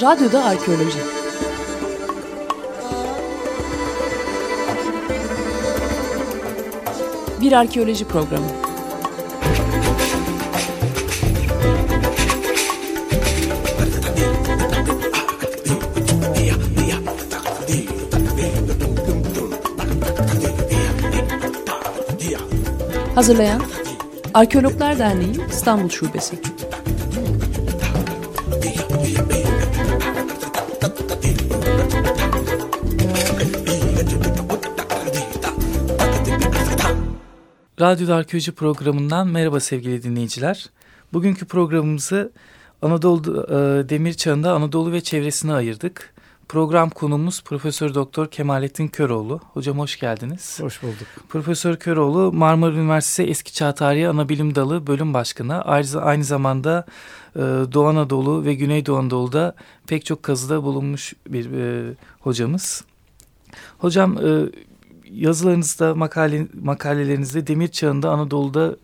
Radyoda Arkeoloji Bir arkeoloji programı. Hazırlayan Arkeologlar Derneği İstanbul Şubesi. Radyo Arkeoloji programından merhaba sevgili dinleyiciler. Bugünkü programımızı Anadolu e, Demir Çağı'nda Anadolu ve çevresine ayırdık. Program konumuz Profesör Doktor Kemalettin Köroğlu. Hocam hoş geldiniz. Hoş bulduk. Profesör Köroğlu Marmara Üniversitesi Eski Çağ Tarihi Anabilim Dalı bölüm başkanı. Ayrıca aynı zamanda e, Doğu Anadolu ve Güneydoğu Anadolu'da pek çok kazıda bulunmuş bir e, hocamız. Hocam e, yazılarınızda, makale, makalelerinizde demir çağında Anadolu'da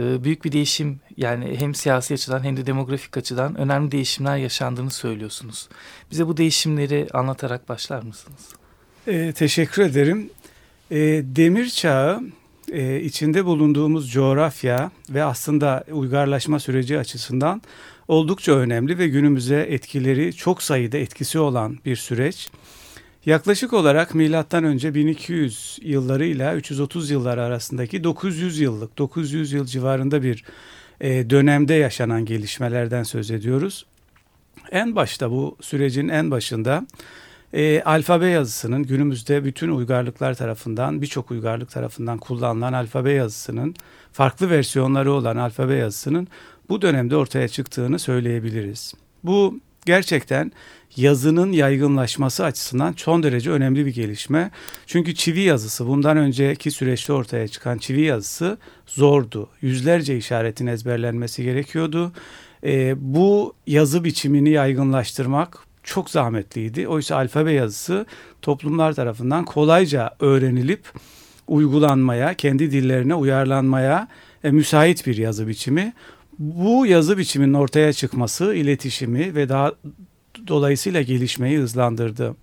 e, büyük bir değişim yani hem siyasi açıdan hem de demografik açıdan önemli değişimler yaşandığını söylüyorsunuz. Bize bu değişimleri anlatarak başlar mısınız? E, teşekkür ederim. E, demir çağı e, içinde bulunduğumuz coğrafya ve aslında uygarlaşma süreci açısından oldukça önemli ve günümüze etkileri çok sayıda etkisi olan bir süreç. Yaklaşık olarak önce 1200 yıllarıyla 330 yıllar arasındaki 900 yıllık 900 yıl civarında bir e, dönemde yaşanan gelişmelerden söz ediyoruz. En başta bu sürecin en başında e, alfabe yazısının günümüzde bütün uygarlıklar tarafından birçok uygarlık tarafından kullanılan alfabe yazısının farklı versiyonları olan alfabe yazısının bu dönemde ortaya çıktığını söyleyebiliriz. Bu gerçekten yazının yaygınlaşması açısından son derece önemli bir gelişme. Çünkü çivi yazısı bundan önceki süreçte ortaya çıkan çivi yazısı zordu. Yüzlerce işaretin ezberlenmesi gerekiyordu. E, bu yazı biçimini yaygınlaştırmak çok zahmetliydi. Oysa alfabe yazısı toplumlar tarafından kolayca öğrenilip uygulanmaya, kendi dillerine uyarlanmaya e, müsait bir yazı biçimi. Bu yazı biçiminin ortaya çıkması iletişimi ve daha dolayısıyla gelişmeyi hızlandırdı.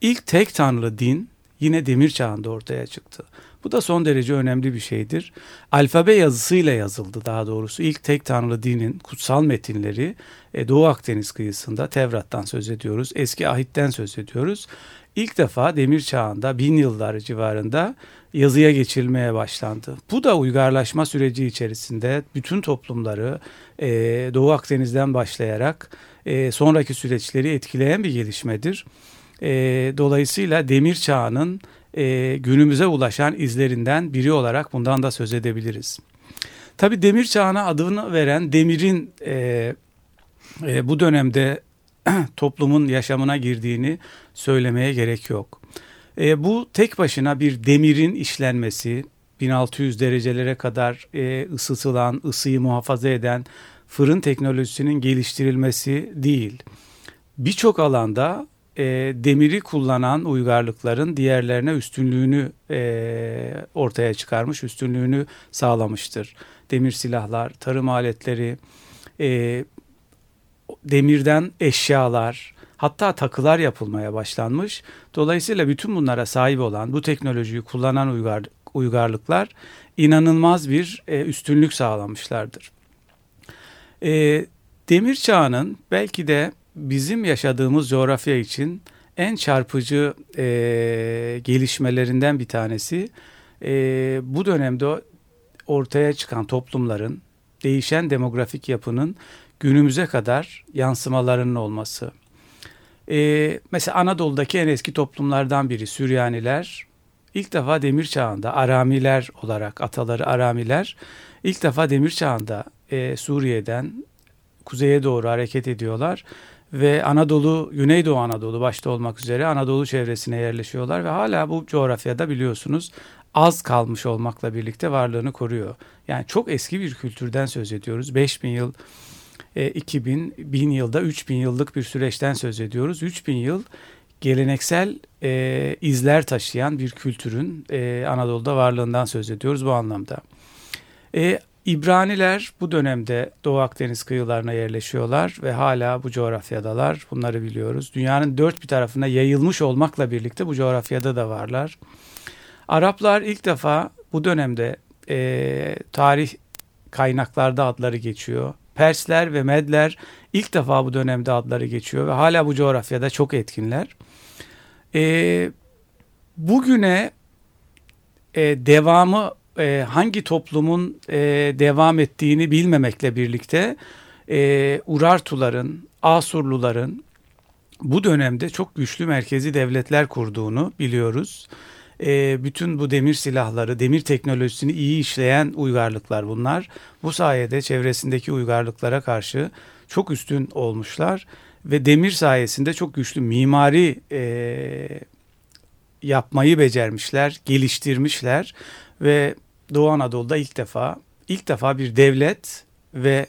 İlk tek tanrılı din yine demir çağında ortaya çıktı. Bu da son derece önemli bir şeydir. Alfabe yazısıyla yazıldı daha doğrusu. İlk tek tanrılı dinin kutsal metinleri e, Doğu Akdeniz kıyısında Tevrat'tan söz ediyoruz. Eski Ahit'ten söz ediyoruz. İlk defa demir çağında bin yıllar civarında yazıya geçilmeye başlandı. Bu da uygarlaşma süreci içerisinde bütün toplumları e, Doğu Akdeniz'den başlayarak e, sonraki süreçleri etkileyen bir gelişmedir. E, dolayısıyla demir çağının e, günümüze ulaşan izlerinden biri olarak bundan da söz edebiliriz. Tabi demir çağına adını veren demirin e, e, bu dönemde toplumun yaşamına girdiğini söylemeye gerek yok. E, bu tek başına bir demirin işlenmesi, 1600 derecelere kadar e, ısıtılan, ısıyı muhafaza eden fırın teknolojisinin geliştirilmesi değil. Birçok alanda e, demiri kullanan uygarlıkların diğerlerine üstünlüğünü e, ortaya çıkarmış, üstünlüğünü sağlamıştır. Demir silahlar, tarım aletleri, e, demirden eşyalar, hatta takılar yapılmaya başlanmış. Dolayısıyla bütün bunlara sahip olan, bu teknolojiyi kullanan uygar, uygarlıklar inanılmaz bir e, üstünlük sağlamışlardır. E, demir çağının belki de bizim yaşadığımız coğrafya için en çarpıcı e, gelişmelerinden bir tanesi e, bu dönemde ortaya çıkan toplumların değişen demografik yapının günümüze kadar yansımalarının olması. E, mesela Anadolu'daki en eski toplumlardan biri Süryaniler ilk defa demir çağında Aramiler olarak ataları Aramiler ilk defa demir çağında e, Suriye'den kuzeye doğru hareket ediyorlar ve Anadolu, Güneydoğu Anadolu başta olmak üzere Anadolu çevresine yerleşiyorlar ve hala bu coğrafyada biliyorsunuz az kalmış olmakla birlikte varlığını koruyor. Yani çok eski bir kültürden söz ediyoruz. 5000 yıl, e, 2000, 1000 yılda 3000 yıllık bir süreçten söz ediyoruz. 3000 yıl geleneksel e, izler taşıyan bir kültürün e, Anadolu'da varlığından söz ediyoruz bu anlamda. E, İbraniler bu dönemde Doğu Akdeniz kıyılarına yerleşiyorlar ve hala bu coğrafyadalar. Bunları biliyoruz. Dünyanın dört bir tarafına yayılmış olmakla birlikte bu coğrafyada da varlar. Araplar ilk defa bu dönemde e, tarih kaynaklarda adları geçiyor. Persler ve Medler ilk defa bu dönemde adları geçiyor ve hala bu coğrafyada çok etkinler. E, bugüne e, devamı e, hangi toplumun e, devam ettiğini bilmemekle birlikte e, Urartuların, Asurluların bu dönemde çok güçlü merkezi devletler kurduğunu biliyoruz. E, bütün bu demir silahları, demir teknolojisini iyi işleyen uygarlıklar bunlar. Bu sayede çevresindeki uygarlıklara karşı çok üstün olmuşlar ve demir sayesinde çok güçlü mimari e, yapmayı becermişler, geliştirmişler ve Doğu Anadolu'da ilk defa ilk defa bir devlet ve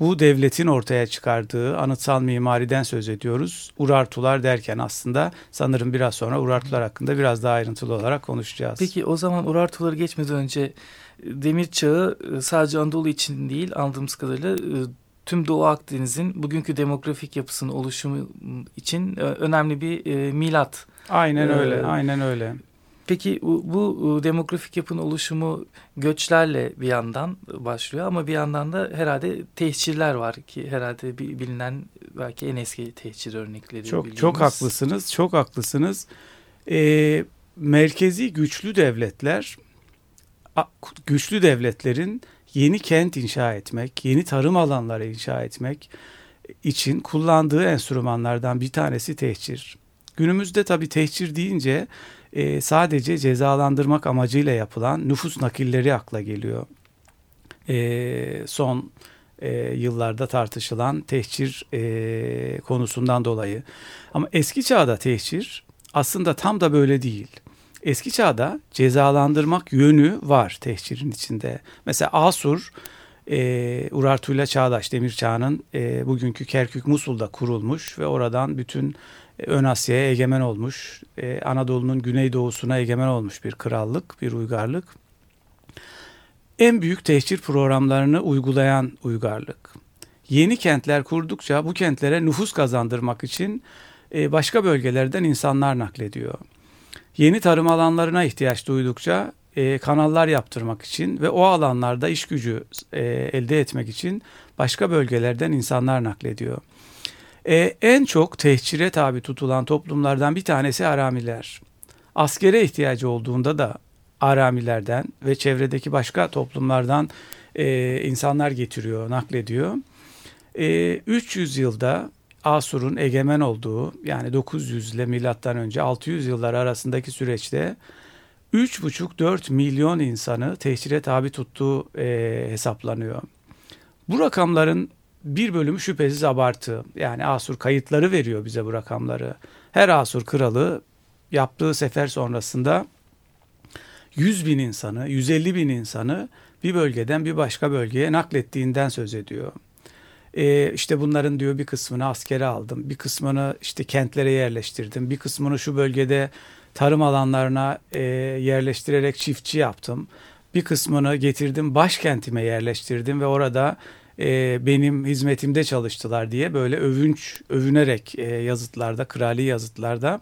bu devletin ortaya çıkardığı anıtsal mimariden söz ediyoruz. Urartular derken aslında sanırım biraz sonra Urartular hakkında biraz daha ayrıntılı olarak konuşacağız. Peki o zaman Urartuları geçmeden önce demir çağı e, sadece Anadolu için değil anladığımız kadarıyla e, tüm Doğu Akdeniz'in bugünkü demografik yapısının oluşumu için e, önemli bir milat. Aynen öyle, ee, aynen öyle. Peki bu demografik yapının oluşumu göçlerle bir yandan başlıyor ama bir yandan da herhalde tehcirler var ki herhalde bilinen belki en eski tehcir örnekleri. Çok bildiğimiz. çok haklısınız, çok haklısınız. Ee, merkezi güçlü devletler, güçlü devletlerin yeni kent inşa etmek, yeni tarım alanları inşa etmek için kullandığı enstrümanlardan bir tanesi tehcir. Günümüzde tabii tehcir deyince e, sadece cezalandırmak amacıyla yapılan nüfus nakilleri akla geliyor. E, son e, yıllarda tartışılan tehcir e, konusundan dolayı. Ama eski çağda tehcir aslında tam da böyle değil. Eski çağda cezalandırmak yönü var tehcirin içinde. Mesela Asur e, Urartu ile Çağdaş Demir Çağı'nın e, bugünkü Kerkük Musul'da kurulmuş ve oradan bütün Ön Asya'ya egemen olmuş, e, Anadolu'nun güneydoğusuna egemen olmuş bir krallık, bir uygarlık. En büyük tehcir programlarını uygulayan uygarlık. Yeni kentler kurdukça bu kentlere nüfus kazandırmak için e, başka bölgelerden insanlar naklediyor. Yeni tarım alanlarına ihtiyaç duydukça e, kanallar yaptırmak için ve o alanlarda iş gücü e, elde etmek için başka bölgelerden insanlar naklediyor. E, en çok tehcire tabi tutulan toplumlardan bir tanesi Aramiler. Askere ihtiyacı olduğunda da Aramilerden ve çevredeki başka toplumlardan e, insanlar getiriyor, naklediyor. E, 300 yılda Asur'un egemen olduğu yani 900 ile milattan önce 600 yıllar arasındaki süreçte 3,5-4 milyon insanı tehcire tabi tuttuğu e, hesaplanıyor. Bu rakamların bir bölümü şüphesiz abartı. Yani Asur kayıtları veriyor bize bu rakamları. Her Asur kralı yaptığı sefer sonrasında 100 bin insanı, 150 bin insanı bir bölgeden bir başka bölgeye naklettiğinden söz ediyor. Ee, işte bunların diyor bir kısmını askere aldım, bir kısmını işte kentlere yerleştirdim, bir kısmını şu bölgede tarım alanlarına e, yerleştirerek çiftçi yaptım. Bir kısmını getirdim başkentime yerleştirdim ve orada e, benim hizmetimde çalıştılar diye böyle övünç övünerek e, yazıtlarda krali yazıtlarda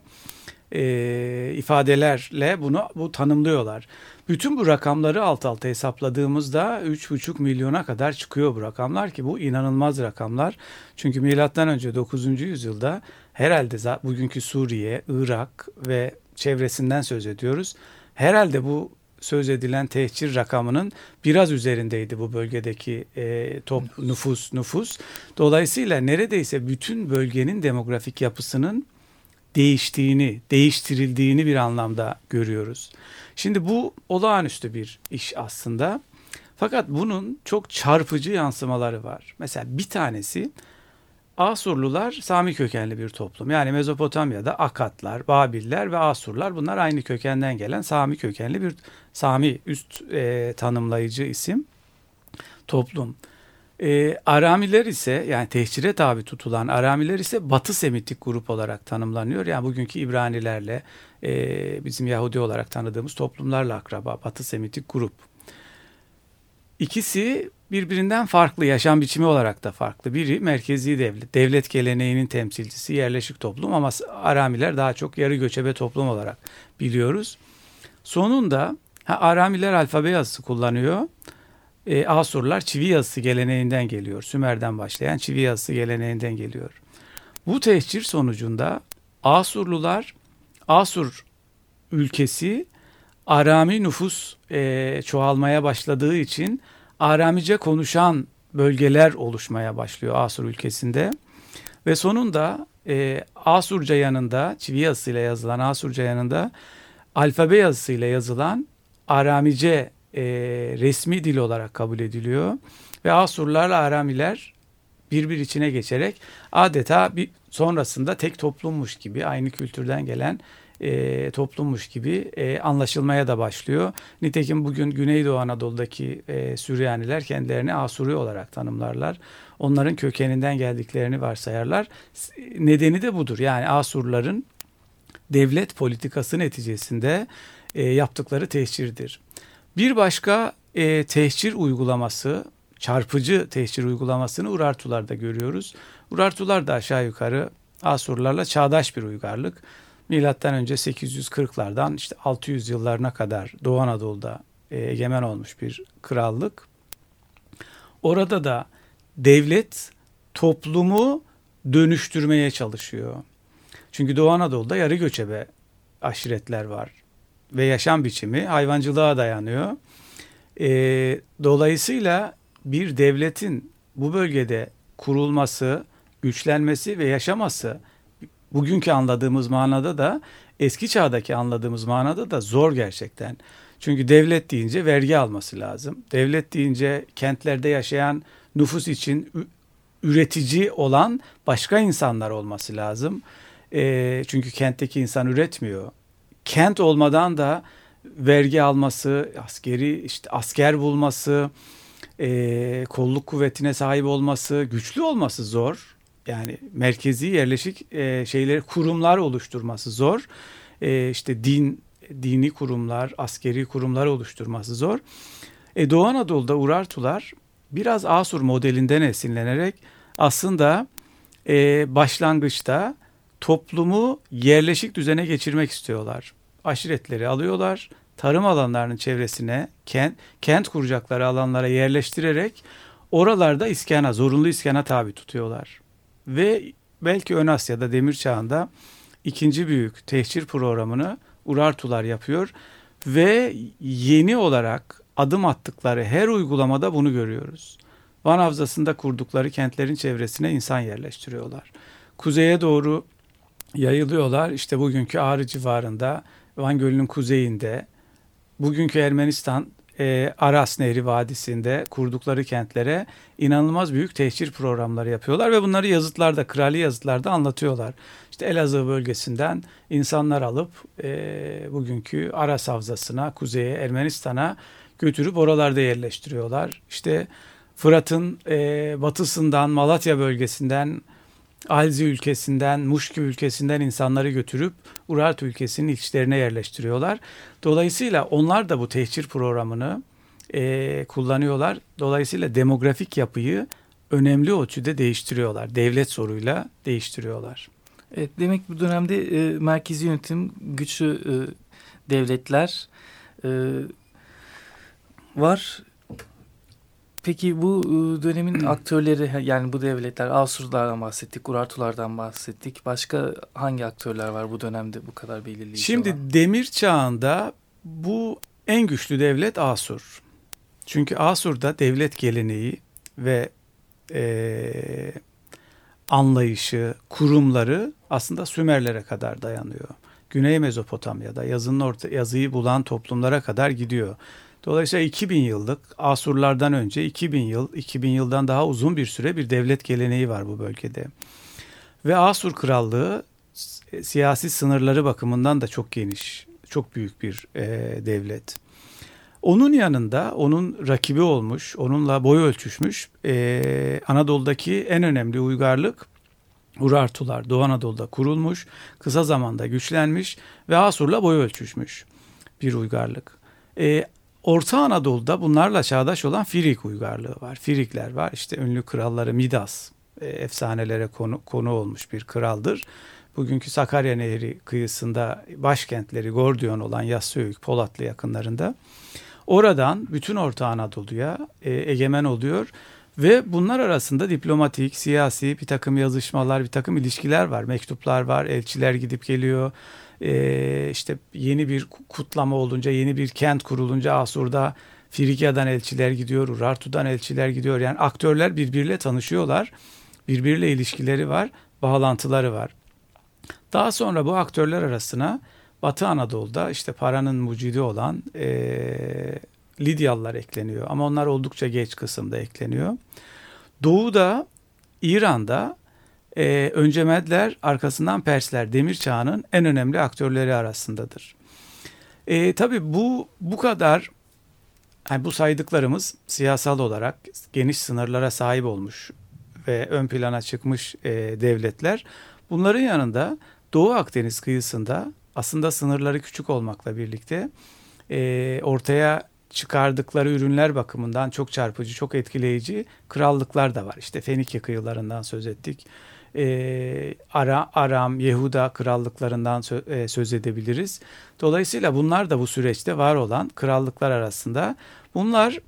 e, ifadelerle bunu bu tanımlıyorlar. Bütün bu rakamları alt alta hesapladığımızda 3,5 milyona kadar çıkıyor bu rakamlar ki bu inanılmaz rakamlar. Çünkü milattan önce 9. yüzyılda herhalde bugünkü Suriye, Irak ve çevresinden söz ediyoruz. Herhalde bu söz edilen tehcir rakamının biraz üzerindeydi bu bölgedeki e, top nüfus nüfus. Dolayısıyla neredeyse bütün bölgenin demografik yapısının değiştiğini, değiştirildiğini bir anlamda görüyoruz. Şimdi bu olağanüstü bir iş aslında. Fakat bunun çok çarpıcı yansımaları var. Mesela bir tanesi Asurlular Sami kökenli bir toplum. Yani Mezopotamya'da Akatlar, Babiller ve Asurlar bunlar aynı kökenden gelen Sami kökenli bir Sami üst e, tanımlayıcı isim toplum. E, Aramiler ise yani tehcire tabi tutulan Aramiler ise Batı Semitik grup olarak tanımlanıyor. Yani bugünkü İbranilerle e, bizim Yahudi olarak tanıdığımız toplumlarla akraba Batı Semitik grup. İkisi birbirinden farklı, yaşam biçimi olarak da farklı. Biri merkezi devlet, devlet geleneğinin temsilcisi, yerleşik toplum ama Aramiler daha çok yarı göçebe toplum olarak biliyoruz. Sonunda ha, Aramiler alfabe yazısı kullanıyor. E, Asurlar çivi yazısı geleneğinden geliyor. Sümer'den başlayan çivi yazısı geleneğinden geliyor. Bu tehcir sonucunda Asurlular, Asur ülkesi Arami nüfus e, çoğalmaya başladığı için Aramice konuşan bölgeler oluşmaya başlıyor Asur ülkesinde. Ve sonunda e, Asurca yanında, çivi yazısıyla yazılan Asurca yanında alfabe yazısıyla yazılan Aramice e, resmi dil olarak kabul ediliyor. Ve Asurlarla Aramiler birbir içine geçerek adeta bir sonrasında tek toplummuş gibi aynı kültürden gelen e, toplummuş gibi e, anlaşılmaya da başlıyor. Nitekim bugün Güneydoğu Anadolu'daki e, Süryaniler kendilerini Asuri olarak tanımlarlar. Onların kökeninden geldiklerini varsayarlar. Nedeni de budur. Yani Asurların devlet politikası neticesinde e, yaptıkları tehcirdir. Bir başka e, tehcir uygulaması, çarpıcı tehcir uygulamasını Urartular'da görüyoruz. Urartular da aşağı yukarı Asurlarla çağdaş bir uygarlık. Milattan önce 840'lardan işte 600 yıllarına kadar Doğu Anadolu'da e, egemen olmuş bir krallık. Orada da devlet toplumu dönüştürmeye çalışıyor. Çünkü Doğu Anadolu'da yarı göçebe aşiretler var ve yaşam biçimi hayvancılığa dayanıyor. E, dolayısıyla bir devletin bu bölgede kurulması, güçlenmesi ve yaşaması bugünkü anladığımız manada da eski çağdaki anladığımız manada da zor gerçekten. Çünkü devlet deyince vergi alması lazım. Devlet deyince kentlerde yaşayan nüfus için üretici olan başka insanlar olması lazım. E, çünkü kentteki insan üretmiyor. Kent olmadan da vergi alması, askeri işte asker bulması, e, kolluk kuvvetine sahip olması, güçlü olması zor yani merkezi yerleşik e, şeyleri kurumlar oluşturması zor. E, işte din dini kurumlar, askeri kurumlar oluşturması zor. E, Doğu Anadolu'da Urartular biraz Asur modelinden esinlenerek aslında e, başlangıçta toplumu yerleşik düzene geçirmek istiyorlar. Aşiretleri alıyorlar, tarım alanlarının çevresine kent, kent kuracakları alanlara yerleştirerek oralarda iskana, zorunlu iskana tabi tutuyorlar ve belki Ön Asya'da demir çağında ikinci büyük tehcir programını Urartular yapıyor ve yeni olarak adım attıkları her uygulamada bunu görüyoruz. Van Havzası'nda kurdukları kentlerin çevresine insan yerleştiriyorlar. Kuzeye doğru yayılıyorlar. İşte bugünkü Ağrı civarında, Van Gölü'nün kuzeyinde, bugünkü Ermenistan e, Aras Nehri Vadisi'nde kurdukları kentlere inanılmaz büyük tehcir programları yapıyorlar ve bunları yazıtlarda, krali yazıtlarda anlatıyorlar. İşte Elazığ bölgesinden insanlar alıp e, bugünkü Aras Havzası'na, kuzeye, Ermenistan'a götürüp oralarda yerleştiriyorlar. İşte Fırat'ın e, batısından, Malatya bölgesinden, Alzi ülkesinden, Muşki ülkesinden insanları götürüp Urartu ülkesinin ilçelerine yerleştiriyorlar. Dolayısıyla onlar da bu tehcir programını e, kullanıyorlar. Dolayısıyla demografik yapıyı önemli ölçüde değiştiriyorlar. Devlet soruyla değiştiriyorlar. Evet, demek bu dönemde e, merkezi yönetim güçlü e, devletler e, var. Peki bu ıı, dönemin aktörleri yani bu devletler Asurlardan bahsettik, Urartulardan bahsettik. Başka hangi aktörler var bu dönemde bu kadar belirleyici Şimdi olan? demir çağında bu en güçlü devlet Asur. Çünkü Asur'da devlet geleneği ve e, anlayışı, kurumları aslında Sümerlere kadar dayanıyor. Güney Mezopotamya'da yazının orta, yazıyı bulan toplumlara kadar gidiyor. Dolayısıyla 2000 yıllık Asurlardan önce 2000 yıl, 2000 yıldan daha uzun bir süre bir devlet geleneği var bu bölgede. Ve Asur Krallığı siyasi sınırları bakımından da çok geniş, çok büyük bir e, devlet. Onun yanında onun rakibi olmuş, onunla boy ölçüşmüş e, Anadolu'daki en önemli uygarlık Urartular Doğu Anadolu'da kurulmuş, kısa zamanda güçlenmiş ve Asur'la boy ölçüşmüş bir uygarlık. E, Orta Anadolu'da bunlarla çağdaş olan Firik uygarlığı var. Firikler var. İşte ünlü kralları Midas e, efsanelere konu, konu olmuş bir kraldır. Bugünkü Sakarya Nehri kıyısında başkentleri Gordiyon olan Yassıöyük, Polatlı yakınlarında. Oradan bütün Orta Anadolu'ya e, egemen oluyor ve bunlar arasında diplomatik, siyasi bir takım yazışmalar, bir takım ilişkiler var. Mektuplar var, elçiler gidip geliyor. Ee, işte yeni bir kutlama olunca, yeni bir kent kurulunca Asur'da Frigya'dan elçiler gidiyor, Urartu'dan elçiler gidiyor. Yani aktörler birbiriyle tanışıyorlar. Birbiriyle ilişkileri var, bağlantıları var. Daha sonra bu aktörler arasına Batı Anadolu'da işte paranın mucidi olan e, Lidyalılar ekleniyor. Ama onlar oldukça geç kısımda ekleniyor. Doğu'da, İran'da e, önce Medler arkasından Persler Demir Çağı'nın en önemli aktörleri arasındadır. E, tabii bu bu kadar yani bu saydıklarımız siyasal olarak geniş sınırlara sahip olmuş ve ön plana çıkmış e, devletler. Bunların yanında Doğu Akdeniz kıyısında aslında sınırları küçük olmakla birlikte e, ortaya çıkardıkları ürünler bakımından çok çarpıcı, çok etkileyici krallıklar da var. İşte Fenike kıyılarından söz ettik. Ee, Ara, Aram, Yehuda krallıklarından sö- e, söz edebiliriz. Dolayısıyla bunlar da bu süreçte var olan krallıklar arasında. Bunlar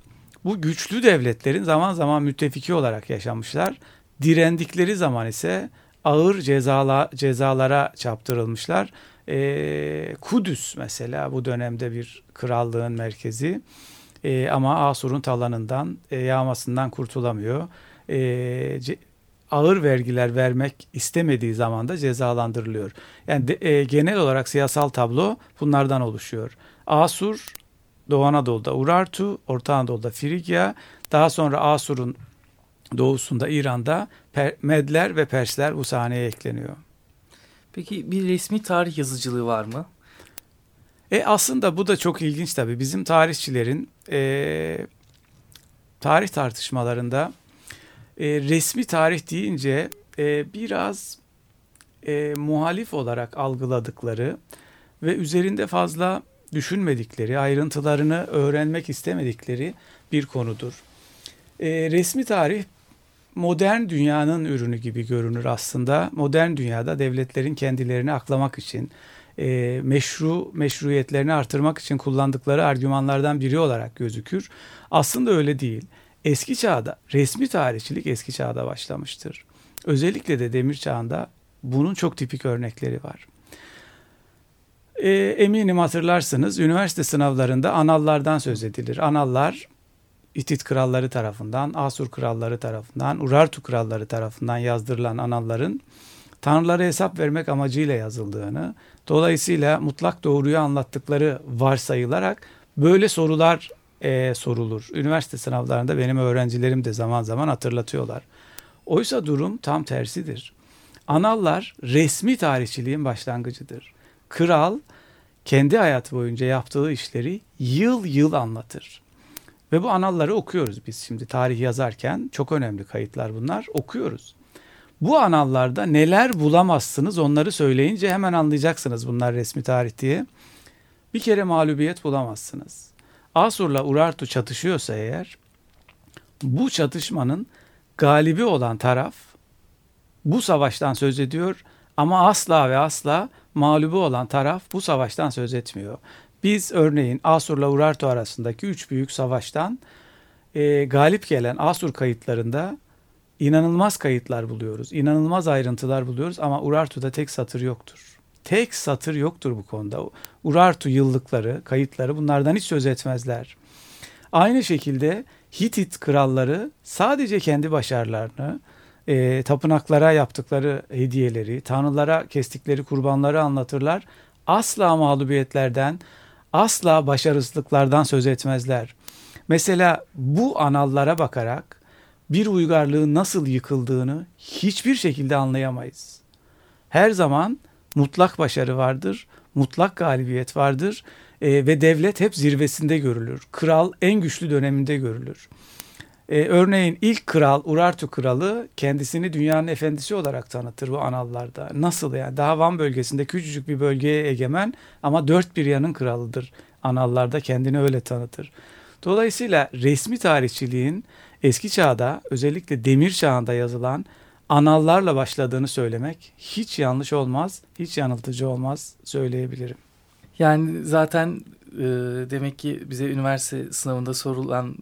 bu güçlü devletlerin zaman zaman müttefiki olarak yaşamışlar. Direndikleri zaman ise ağır cezala, cezalara çaptırılmışlar. Ee, Kudüs mesela bu dönemde bir krallığın merkezi ee, ama Asur'un talanından, e, yağmasından kurtulamıyor. Ce, ağır vergiler vermek istemediği zaman da cezalandırılıyor. Yani de, e, genel olarak siyasal tablo bunlardan oluşuyor. Asur, Doğu Anadolu'da Urartu, Orta Anadolu'da Frigya, daha sonra Asur'un doğusunda İran'da Medler ve Persler bu sahneye ekleniyor. Peki bir resmi tarih yazıcılığı var mı? E aslında bu da çok ilginç tabii. Bizim tarihçilerin e, tarih tartışmalarında e, resmi tarih deyince e, biraz e, muhalif olarak algıladıkları ve üzerinde fazla düşünmedikleri, ayrıntılarını öğrenmek istemedikleri bir konudur. E, resmi tarih modern dünyanın ürünü gibi görünür aslında. Modern dünyada devletlerin kendilerini aklamak için, e, meşru meşruiyetlerini artırmak için kullandıkları argümanlardan biri olarak gözükür. Aslında öyle değil. Eski çağda resmi tarihçilik eski çağda başlamıştır. Özellikle de demir çağında bunun çok tipik örnekleri var. E, eminim hatırlarsınız üniversite sınavlarında anallardan söz edilir. Anallar İtit kralları tarafından, Asur kralları tarafından, Urartu kralları tarafından yazdırılan analların tanrılara hesap vermek amacıyla yazıldığını, dolayısıyla mutlak doğruyu anlattıkları varsayılarak böyle sorular e, sorulur. Üniversite sınavlarında benim öğrencilerim de zaman zaman hatırlatıyorlar. Oysa durum tam tersidir. Anallar resmi tarihçiliğin başlangıcıdır. Kral kendi hayatı boyunca yaptığı işleri yıl yıl anlatır. Ve bu analları okuyoruz biz şimdi tarih yazarken. Çok önemli kayıtlar bunlar. Okuyoruz. Bu anallarda neler bulamazsınız onları söyleyince hemen anlayacaksınız bunlar resmi tarih diye. Bir kere mağlubiyet bulamazsınız. Asur'la Urartu çatışıyorsa eğer bu çatışmanın galibi olan taraf bu savaştan söz ediyor ama asla ve asla mağlubu olan taraf bu savaştan söz etmiyor. Biz örneğin Asur'la Urartu arasındaki üç büyük savaştan e, galip gelen Asur kayıtlarında inanılmaz kayıtlar buluyoruz. İnanılmaz ayrıntılar buluyoruz ama Urartu'da tek satır yoktur. Tek satır yoktur bu konuda. Urartu yıllıkları, kayıtları bunlardan hiç söz etmezler. Aynı şekilde Hitit kralları sadece kendi başarılarını, e, tapınaklara yaptıkları hediyeleri, tanrılara kestikleri kurbanları anlatırlar. Asla mağlubiyetlerden, asla başarısızlıklardan söz etmezler. Mesela bu anallara bakarak bir uygarlığın nasıl yıkıldığını hiçbir şekilde anlayamayız. Her zaman mutlak başarı vardır, mutlak galibiyet vardır e, ve devlet hep zirvesinde görülür. Kral en güçlü döneminde görülür. E, örneğin ilk kral Urartu kralı kendisini dünyanın efendisi olarak tanıtır bu anallarda. Nasıl yani? Daha Van bölgesinde küçücük bir bölgeye egemen ama dört bir yanın kralıdır. Anallarda kendini öyle tanıtır. Dolayısıyla resmi tarihçiliğin eski çağda özellikle demir çağında yazılan anallarla başladığını söylemek hiç yanlış olmaz, hiç yanıltıcı olmaz söyleyebilirim. Yani zaten e, demek ki bize üniversite sınavında sorulan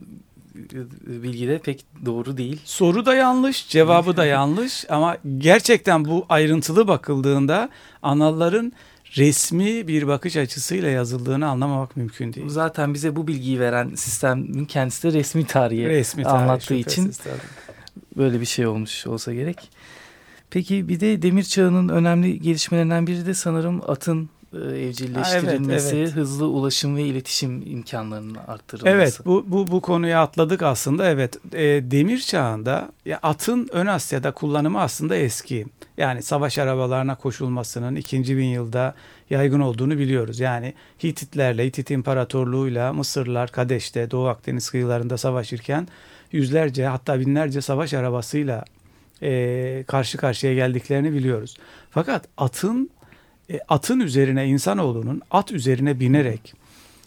e, bilgi de pek doğru değil. Soru da yanlış, cevabı da yanlış ama gerçekten bu ayrıntılı bakıldığında analların resmi bir bakış açısıyla yazıldığını anlamamak mümkün değil. Zaten bize bu bilgiyi veren sistemin kendisi de resmi tarihi resmi tarih, anlattığı için tabii. Böyle bir şey olmuş olsa gerek. Peki bir de demir çağının önemli gelişmelerinden biri de sanırım atın e, evcilleştirilmesi, evet, evet. hızlı ulaşım ve iletişim imkanlarının arttırılması. Evet, bu bu bu konuya atladık aslında. Evet, e, demir çağında ya atın ön Asya'da kullanımı aslında eski. Yani savaş arabalarına koşulmasının ikinci bin yılda yaygın olduğunu biliyoruz. Yani Hititlerle, Hitit İmparatorluğu'yla Mısırlar Kadeş'te, Doğu Akdeniz kıyılarında savaşırken yüzlerce hatta binlerce savaş arabasıyla e, karşı karşıya geldiklerini biliyoruz. Fakat atın e, atın üzerine insanoğlunun at üzerine binerek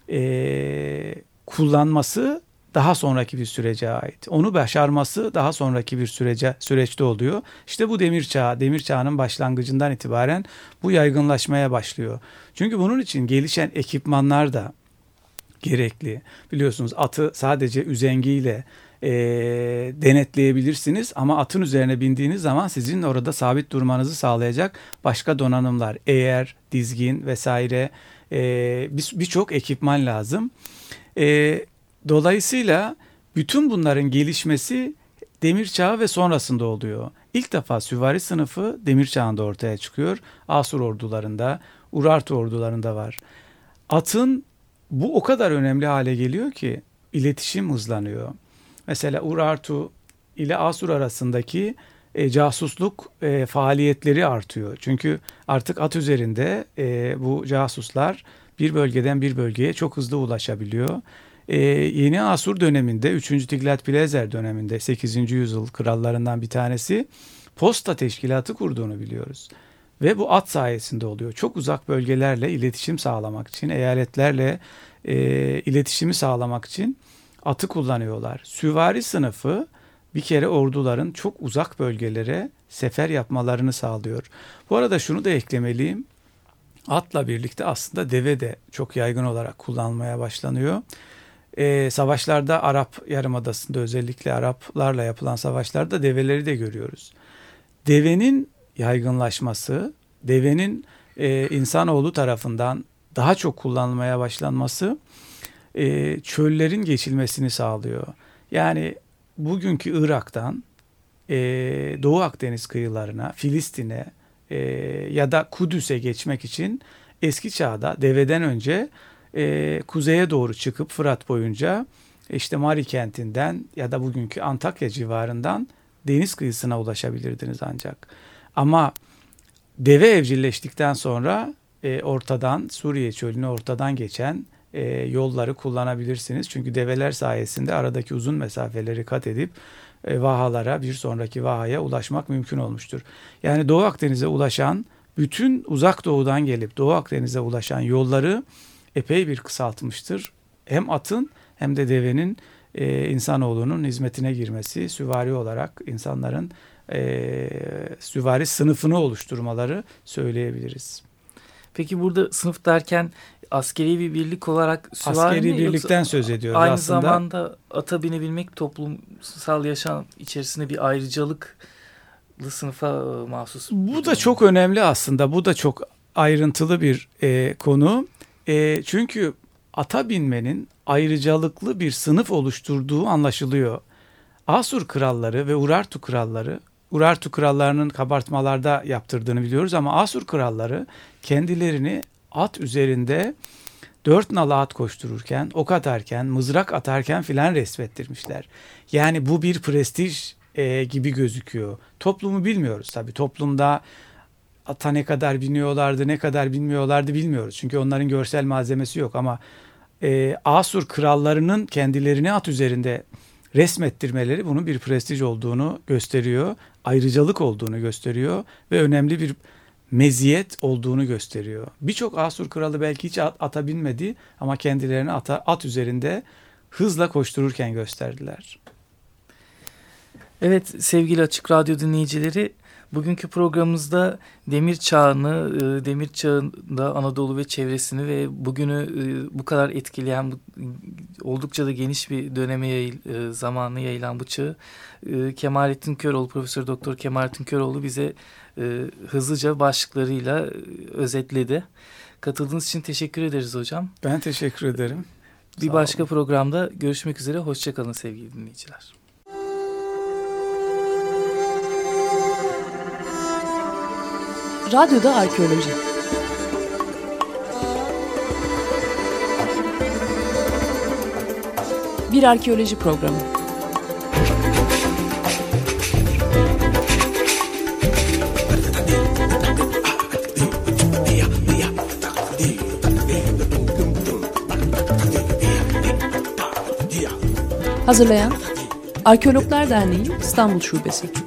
e, kullanması daha sonraki bir sürece ait. Onu başarması daha sonraki bir sürece süreçte oluyor. İşte bu demir çağı, demir çağının başlangıcından itibaren bu yaygınlaşmaya başlıyor. Çünkü bunun için gelişen ekipmanlar da gerekli. Biliyorsunuz atı sadece üzengiyle e, denetleyebilirsiniz ama atın üzerine bindiğiniz zaman sizin orada sabit durmanızı sağlayacak başka donanımlar, eğer, dizgin vesaire e, birçok bir ekipman lazım. E, dolayısıyla bütün bunların gelişmesi demir çağı ve sonrasında oluyor. İlk defa süvari sınıfı demir çağında ortaya çıkıyor. Asur ordularında, Urartu ordularında var. Atın bu o kadar önemli hale geliyor ki iletişim hızlanıyor. Mesela Urartu ile Asur arasındaki e, casusluk e, faaliyetleri artıyor. Çünkü artık at üzerinde e, bu casuslar bir bölgeden bir bölgeye çok hızlı ulaşabiliyor. E, yeni Asur döneminde 3. Tiglat-Pileser döneminde 8. yüzyıl krallarından bir tanesi posta teşkilatı kurduğunu biliyoruz. Ve bu at sayesinde oluyor. Çok uzak bölgelerle iletişim sağlamak için, eyaletlerle e, iletişimi sağlamak için atı kullanıyorlar. Süvari sınıfı bir kere orduların çok uzak bölgelere sefer yapmalarını sağlıyor. Bu arada şunu da eklemeliyim. Atla birlikte aslında deve de çok yaygın olarak kullanılmaya başlanıyor. Ee, savaşlarda Arap Yarımadası'nda özellikle Araplarla yapılan savaşlarda develeri de görüyoruz. Devenin yaygınlaşması, devenin e, insanoğlu tarafından daha çok kullanılmaya başlanması e, çöllerin geçilmesini sağlıyor. Yani bugünkü Irak'tan e, Doğu Akdeniz kıyılarına, Filistin'e e, ya da Kudüs'e geçmek için eski çağda deveden önce e, kuzeye doğru çıkıp Fırat boyunca işte Mari kentinden ya da bugünkü Antakya civarından deniz kıyısına ulaşabilirdiniz ancak. Ama deve evcilleştikten sonra e, ortadan Suriye çölünü ortadan geçen e, yolları kullanabilirsiniz. Çünkü develer sayesinde aradaki uzun mesafeleri kat edip e, vahalara bir sonraki vahaya ulaşmak mümkün olmuştur. Yani Doğu Akdeniz'e ulaşan bütün uzak doğudan gelip Doğu Akdeniz'e ulaşan yolları epey bir kısaltmıştır. Hem atın hem de devenin e, insanoğlunun hizmetine girmesi, süvari olarak insanların e, süvari sınıfını oluşturmaları söyleyebiliriz. Peki burada sınıf derken askeri bir birlik olarak süvari askeri mi? birlikten Yoksa söz ediyoruz aynı aslında. Aynı zamanda ata binebilmek toplumsal yaşam içerisinde bir ayrıcalıklı sınıfa e, mahsus. Bu da çok önemli aslında. Bu da çok ayrıntılı bir e, konu. E, çünkü ata binmenin ayrıcalıklı bir sınıf oluşturduğu anlaşılıyor. Asur kralları ve Urartu kralları Urartu krallarının kabartmalarda yaptırdığını biliyoruz ama Asur kralları kendilerini at üzerinde dört nala at koştururken, ok atarken, mızrak atarken filan resmettirmişler. Yani bu bir prestij e, gibi gözüküyor. Toplumu bilmiyoruz tabii. Toplumda ata ne kadar biniyorlardı, ne kadar bilmiyorlardı bilmiyoruz. Çünkü onların görsel malzemesi yok ama e, Asur krallarının kendilerini at üzerinde resmettirmeleri bunun bir prestij olduğunu gösteriyor. Ayrıcalık olduğunu gösteriyor ve önemli bir meziyet olduğunu gösteriyor. Birçok Asur kralı belki hiç at, ata binmedi ama kendilerini ata, at üzerinde hızla koştururken gösterdiler. Evet sevgili Açık Radyo dinleyicileri bugünkü programımızda demir çağını, e, demir çağında Anadolu ve çevresini ve bugünü e, bu kadar etkileyen oldukça da geniş bir döneme yayıl, e, zamanı yayılan bu çağı Kemalettin Köroğlu, Profesör Doktor Kemalettin Köroğlu bize hızlıca başlıklarıyla özetledi. Katıldığınız için teşekkür ederiz hocam. Ben teşekkür ederim. Bir Sağ başka olun. programda görüşmek üzere. Hoşçakalın sevgili dinleyiciler. Radyoda Arkeoloji Bir arkeoloji programı. Hazırlayan Arkeologlar Derneği İstanbul Şubesi.